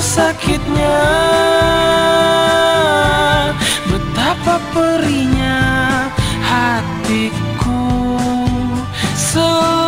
sakitnya. Betapa perihnya hatiku. Selalu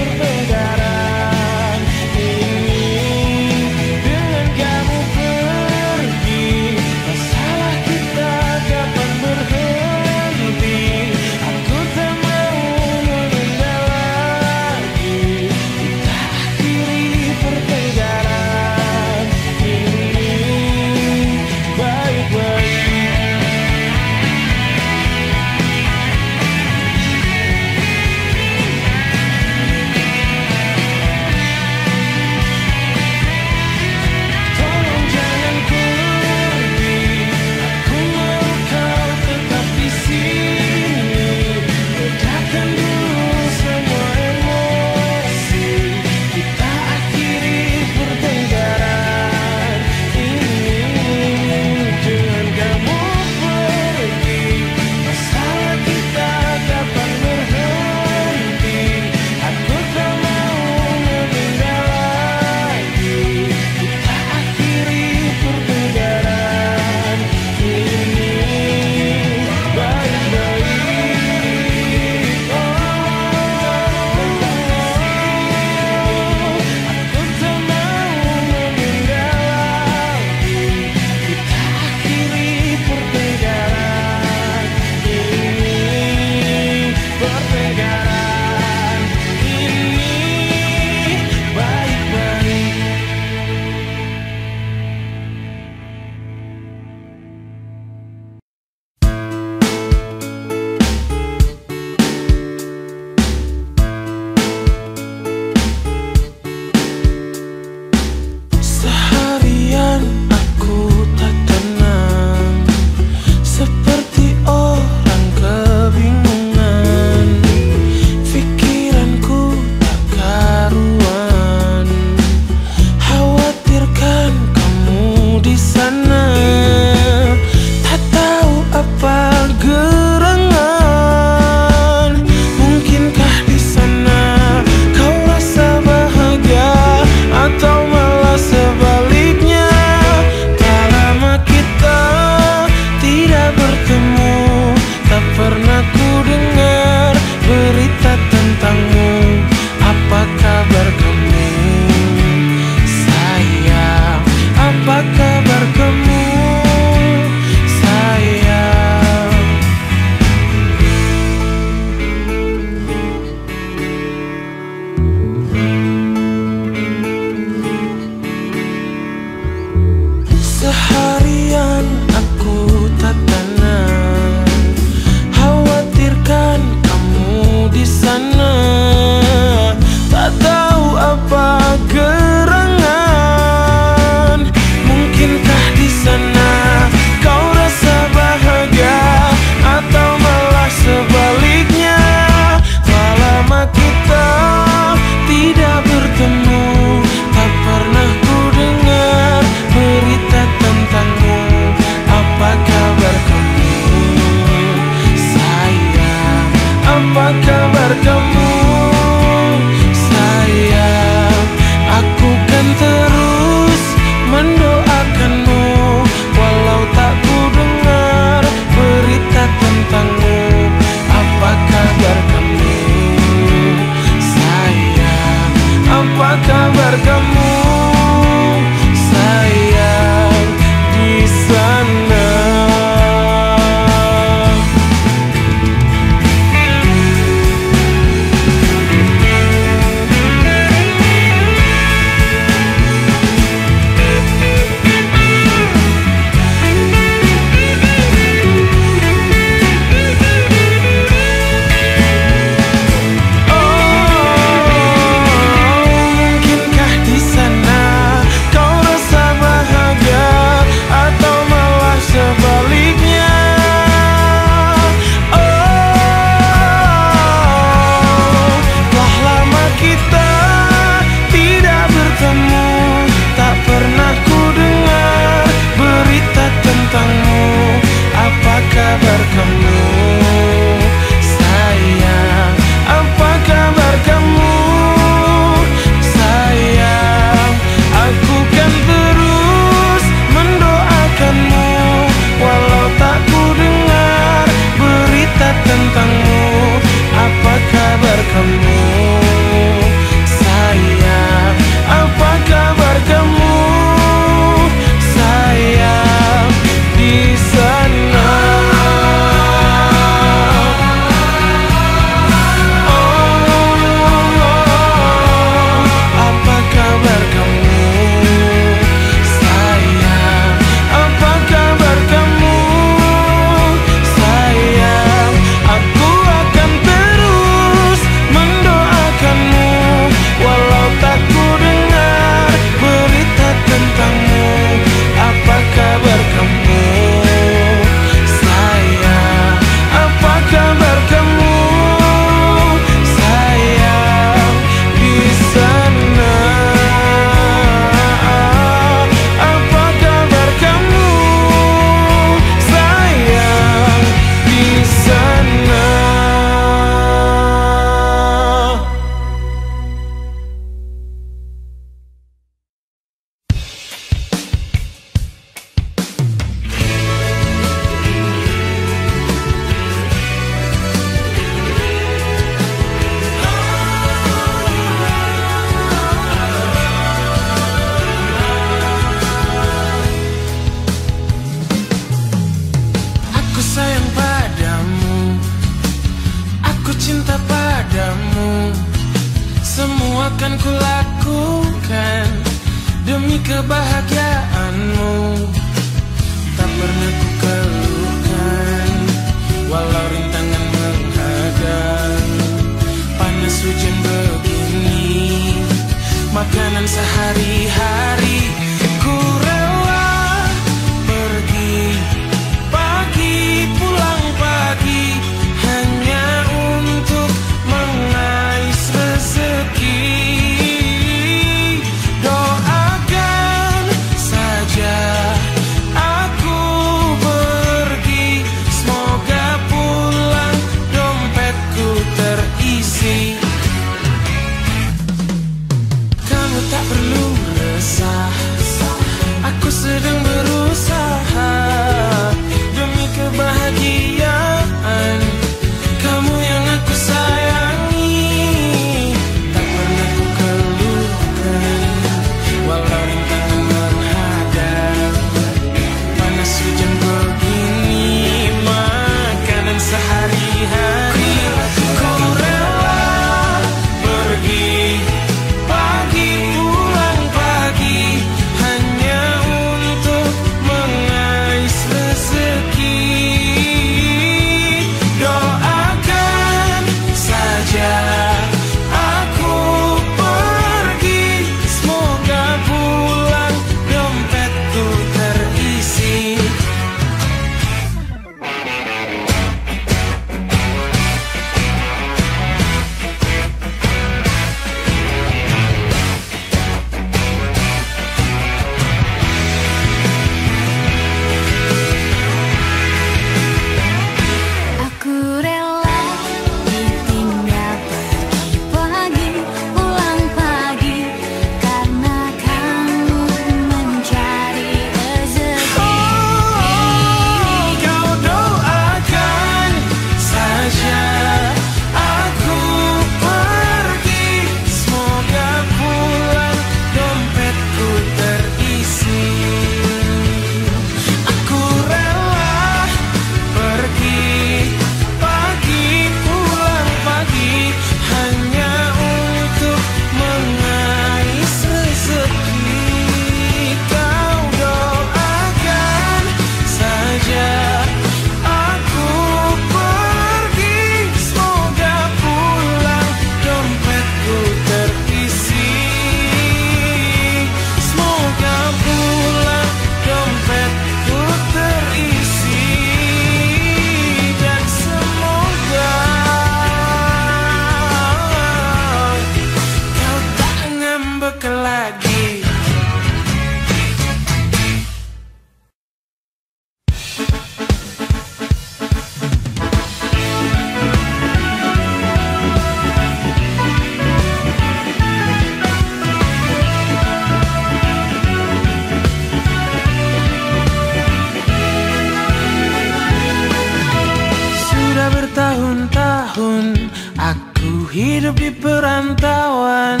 bertahun-tahun aku hidup di perantauan.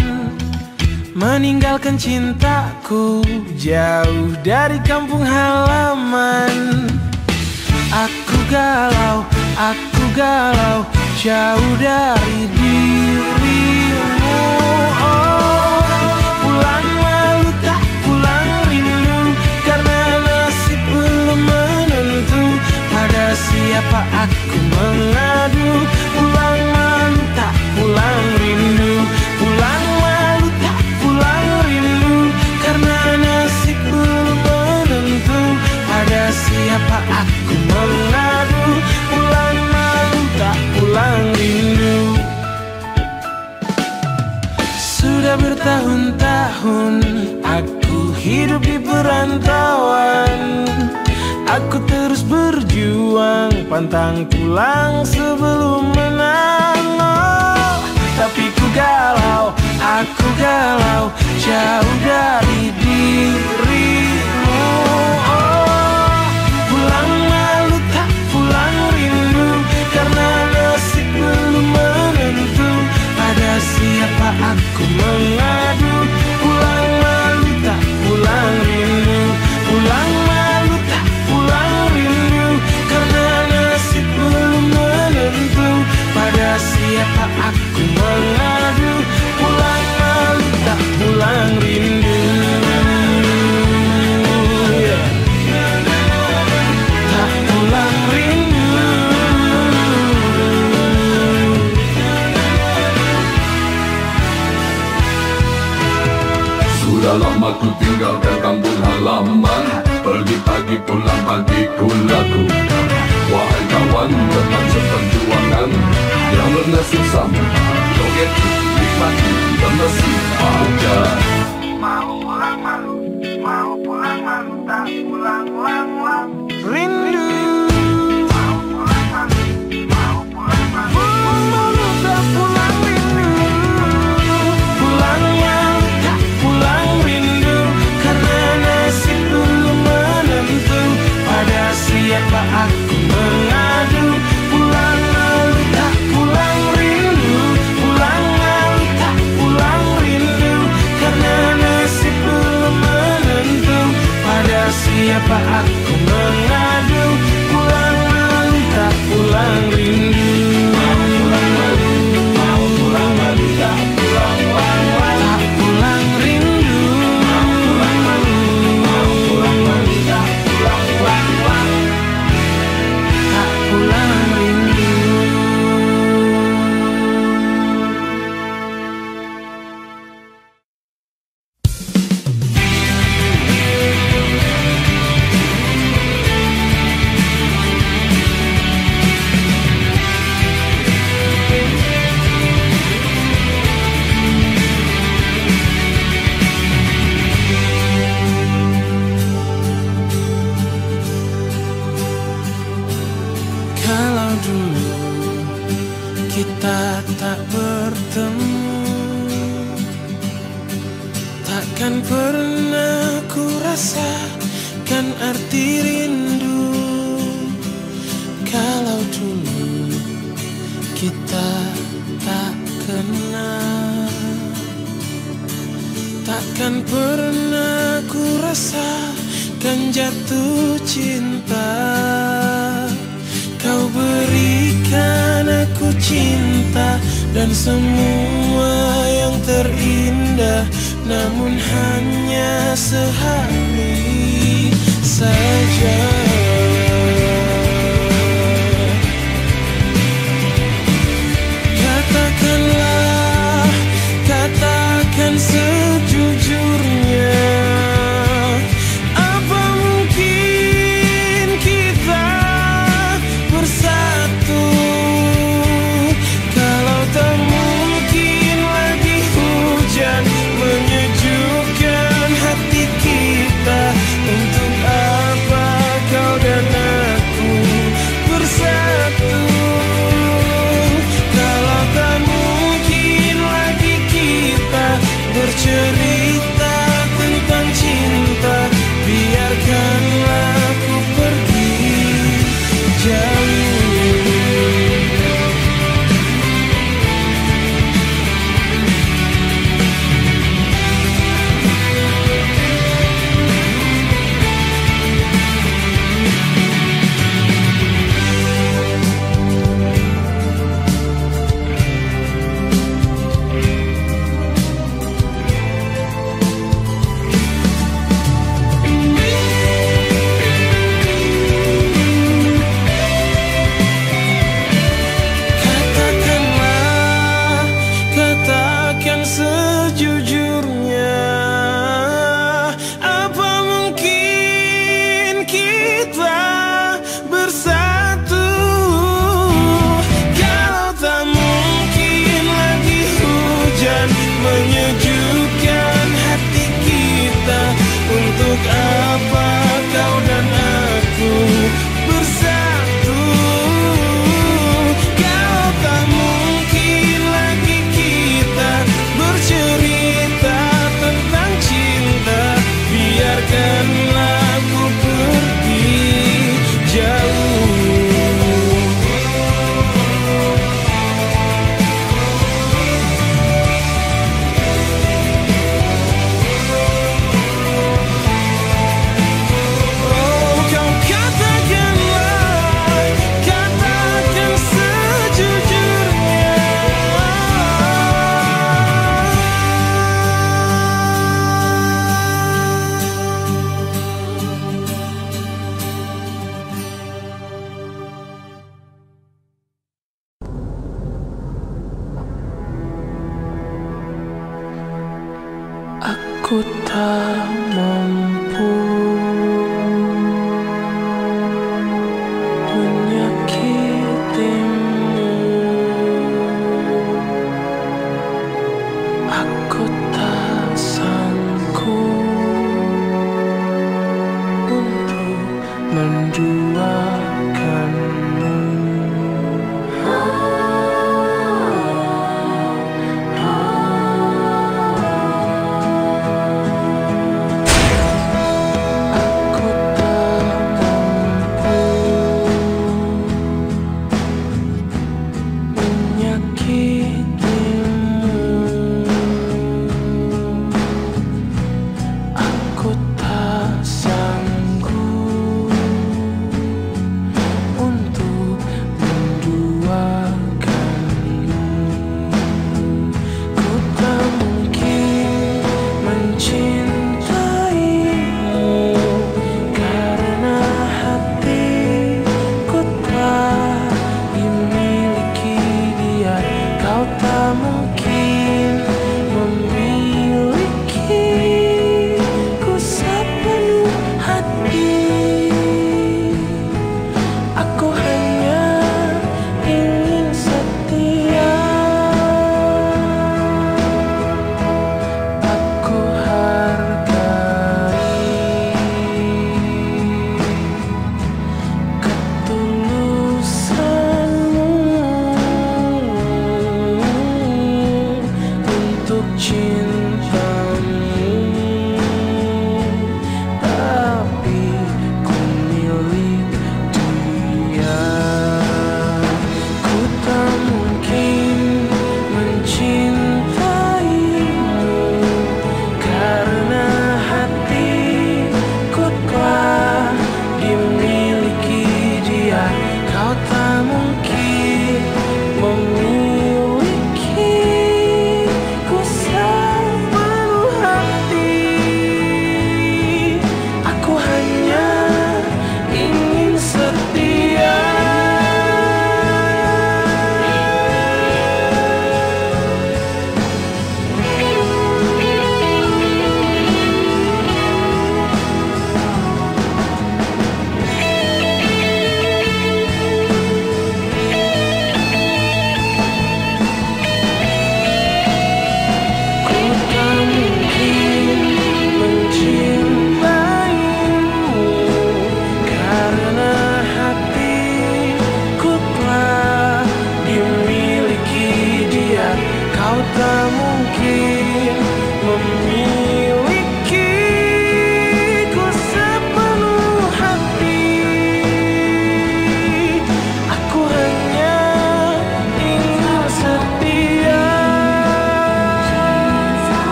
Meninggalkan cintaku jauh dari kampung halaman. Aku galau, aku galau jauh dari dirimu. Oh, pulang malu tak pulang rindu? Karena nasib belum menentu. Pada siapa aku mengadu siapa aku mengadu Pulang malu tak pulang rindu. Sudah bertahun-tahun aku hidup di perantauan. Aku terus berjuang pantang pulang sebelum menang galau, aku galau jauh dari dirimu. Oh, Pulang malu tak pulang rindu Karena nasib belum menentu Pada siapa aku mengadu. Pulang malu tak pulang rindu Pulang malu tak pulang rindu Karena nasib belum menentu Pada siapa aku mengadu hilang rindu. Tak pulang rindu. Sudah lama ku tinggalkan kampung halaman. Pergi pagi pulang pagi ku lakukan Wahai kawan teman seperjuangan. Yang bernasib sama. Joget nikmati. Anlasın anca dan semua yang terindah namun hanya sehari saja.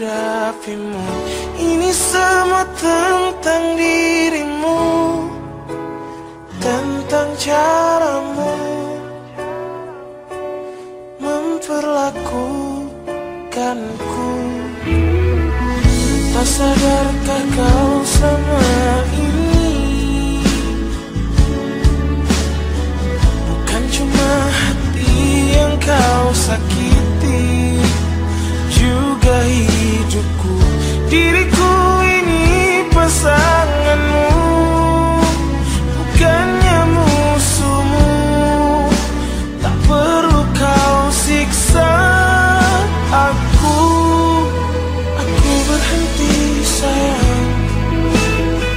Menghadapimu Ini semua tentang dirimu Tentang caramu. Memperlakukanku. Tak sadarkah kau sama Diriku ini pasanganmu Bukannya musuhmu. Tak perlu kau siksa aku. Aku berhenti sayang.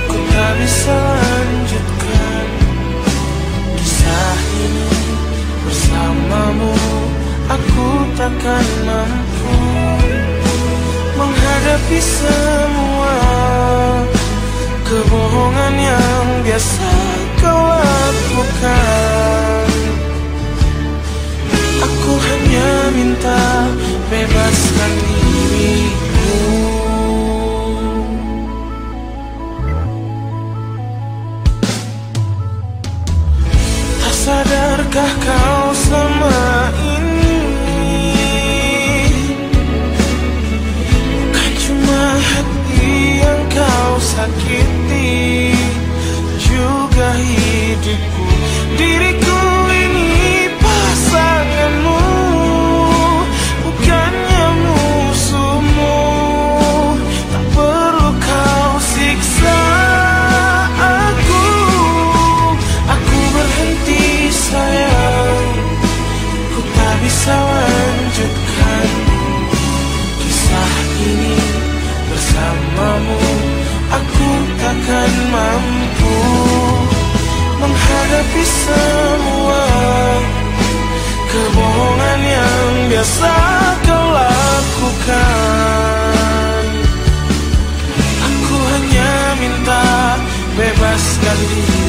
Ku tak bisa lanjutkan Kisah ini bersamamu. Aku takkan mampu Semua Kebohongan yang biasa kau lakukan. Aku hanya minta bebaskan diriku. Tak sadarkah kau selama akan mampu menghadapi semua kebohongan yang biasa kau lakukan. Aku hanya minta bebaskan diri.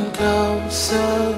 能够相。